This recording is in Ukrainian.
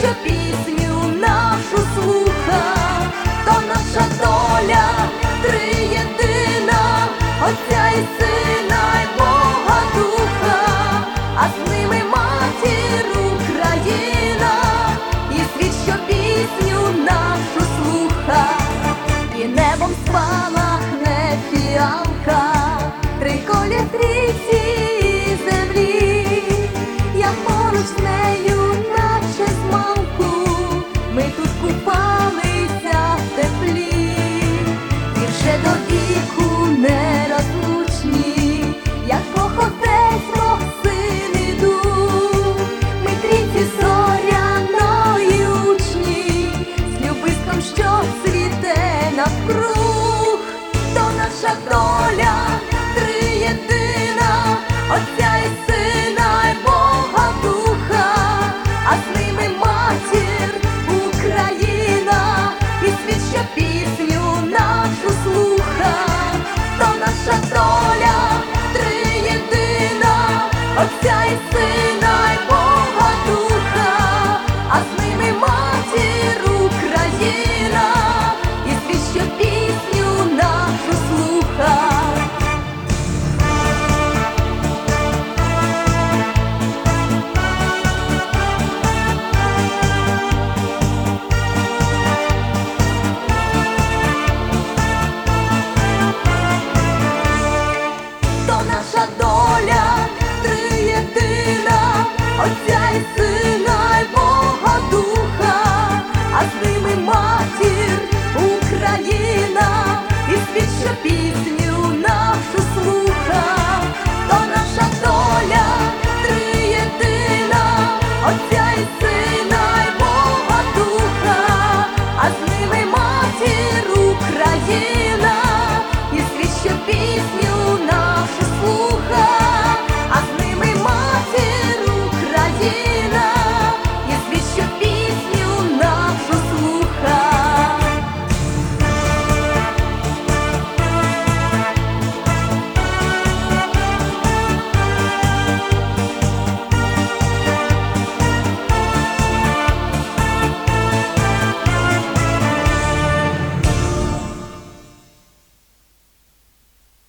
що пісню нашу слуха, то наша доля триєдина, Отця і сина й Бога Духа, а з ними матір Україна, і світ, що пісню нашу слуха, і небом спалахне фіалка, три колі навкруг, то наша доля триєдина, Отця і сина, і Бога Духа, а з ними матір Україна, і світ, пісню нашу слуха, то наша доля триєдина, Отця.